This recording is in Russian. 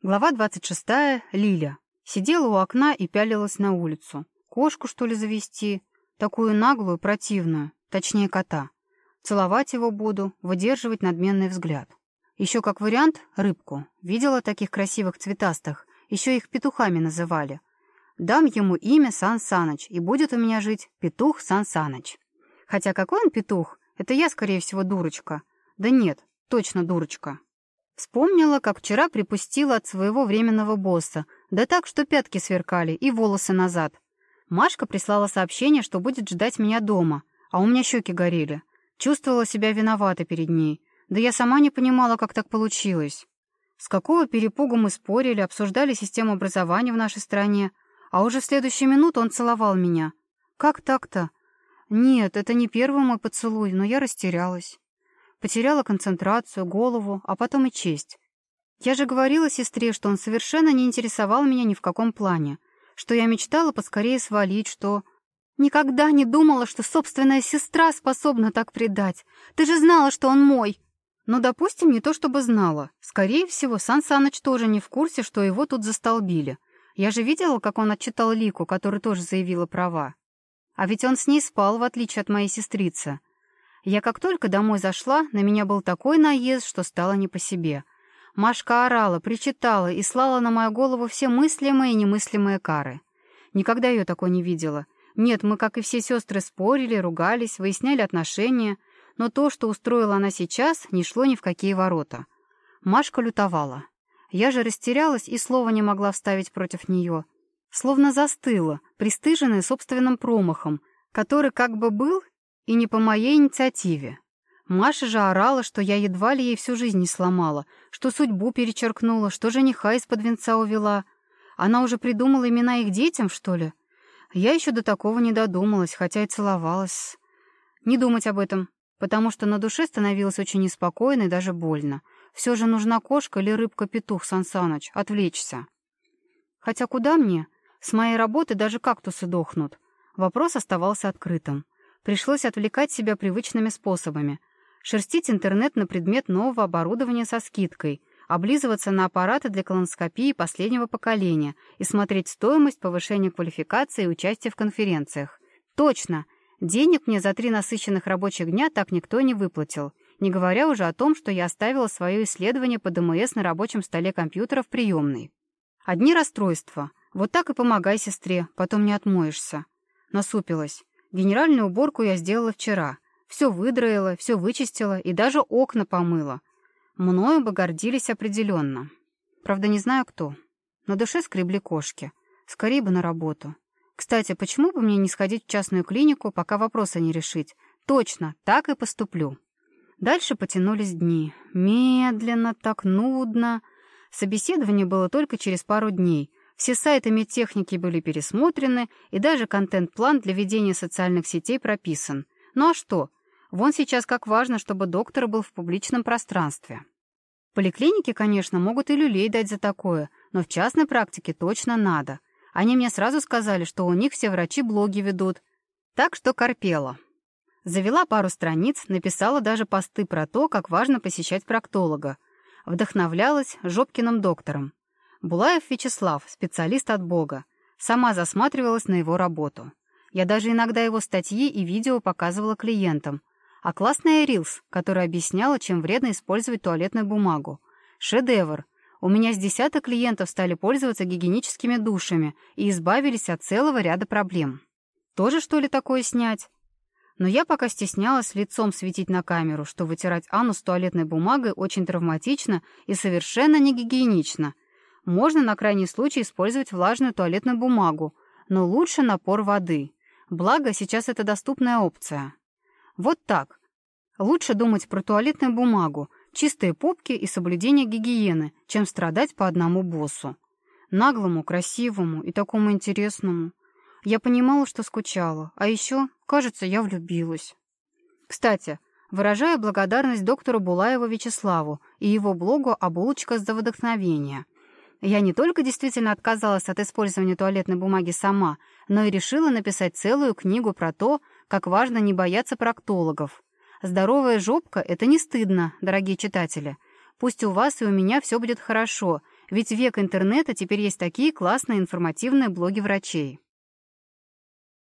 Глава 26. Лиля. Сидела у окна и пялилась на улицу. Кошку, что ли, завести? Такую наглую, противную, точнее кота. Целовать его буду, выдерживать надменный взгляд. Еще как вариант — рыбку. Видела таких красивых цветастых, еще их петухами называли. Дам ему имя Сан Саныч, и будет у меня жить петух Сан Саныч. Хотя какой он петух? Это я, скорее всего, дурочка. Да нет, точно дурочка. Вспомнила, как вчера припустила от своего временного босса, да так, что пятки сверкали и волосы назад. Машка прислала сообщение, что будет ждать меня дома, а у меня щеки горели. Чувствовала себя виновата перед ней. Да я сама не понимала, как так получилось. С какого перепугу мы спорили, обсуждали систему образования в нашей стране, а уже в следующую минуту он целовал меня. Как так-то? Нет, это не первый мой поцелуй, но я растерялась потеряла концентрацию, голову, а потом и честь. Я же говорила сестре, что он совершенно не интересовал меня ни в каком плане, что я мечтала поскорее свалить, что... Никогда не думала, что собственная сестра способна так предать. Ты же знала, что он мой. Но, ну, допустим, не то чтобы знала. Скорее всего, Сан Саныч тоже не в курсе, что его тут застолбили. Я же видела, как он отчитал Лику, которая тоже заявила права. А ведь он с ней спал, в отличие от моей сестрицы. Я как только домой зашла, на меня был такой наезд, что стало не по себе. Машка орала, причитала и слала на мою голову все мыслимые и немыслимые кары. Никогда ее такой не видела. Нет, мы, как и все сестры, спорили, ругались, выясняли отношения, но то, что устроила она сейчас, не шло ни в какие ворота. Машка лютовала. Я же растерялась и слова не и не по моей инициативе. Маша же орала, что я едва ли ей всю жизнь не сломала, что судьбу перечеркнула, что жениха из-под венца увела. Она уже придумала имена их детям, что ли? Я еще до такого не додумалась, хотя и целовалась. Не думать об этом, потому что на душе становилось очень неспокойно и даже больно. Все же нужна кошка или рыбка-петух, Сансаныч, отвлечься. Хотя куда мне? С моей работы даже кактусы дохнут. Вопрос оставался открытым. Пришлось отвлекать себя привычными способами. Шерстить интернет на предмет нового оборудования со скидкой, облизываться на аппараты для колоноскопии последнего поколения и смотреть стоимость повышения квалификации и участия в конференциях. Точно! Денег мне за три насыщенных рабочих дня так никто не выплатил, не говоря уже о том, что я оставила свое исследование по ДМС на рабочем столе компьютера в приемной. Одни расстройства. Вот так и помогай сестре, потом не отмоешься. Насупилась. Генеральную уборку я сделала вчера. Все выдроила, все вычистила и даже окна помыла. Мною бы гордились определенно. Правда, не знаю кто. На душе скребли кошки. Скорее бы на работу. Кстати, почему бы мне не сходить в частную клинику, пока вопроса не решить? Точно, так и поступлю. Дальше потянулись дни. Медленно, так нудно. Собеседование было только через пару дней все сайты медтехники были пересмотрены, и даже контент-план для ведения социальных сетей прописан. Ну а что? Вон сейчас как важно, чтобы доктор был в публичном пространстве. Поликлиники, конечно, могут и люлей дать за такое, но в частной практике точно надо. Они мне сразу сказали, что у них все врачи блоги ведут. Так что корпела. Завела пару страниц, написала даже посты про то, как важно посещать проктолога. Вдохновлялась Жопкиным доктором. Булаев Вячеслав, специалист от Бога. Сама засматривалась на его работу. Я даже иногда его статьи и видео показывала клиентам. А классная Рилс, которая объясняла, чем вредно использовать туалетную бумагу. Шедевр. У меня с десяток клиентов стали пользоваться гигиеническими душами и избавились от целого ряда проблем. Тоже, что ли, такое снять? Но я пока стеснялась лицом светить на камеру, что вытирать анус туалетной бумагой очень травматично и совершенно не гигиенично — можно на крайний случай использовать влажную туалетную бумагу, но лучше напор воды. Благо, сейчас это доступная опция. Вот так. Лучше думать про туалетную бумагу, чистые попки и соблюдение гигиены, чем страдать по одному боссу. Наглому, красивому и такому интересному. Я понимала, что скучала, а еще, кажется, я влюбилась. Кстати, выражаю благодарность доктору Булаеву Вячеславу и его блогу «Обулочка за вдохновение», я не только действительно отказалась от использования туалетной бумаги сама, но и решила написать целую книгу про то, как важно не бояться проктологов. Здоровая жопка — это не стыдно, дорогие читатели. Пусть у вас и у меня все будет хорошо, Ведь век интернета теперь есть такие классные информативные блоги врачей.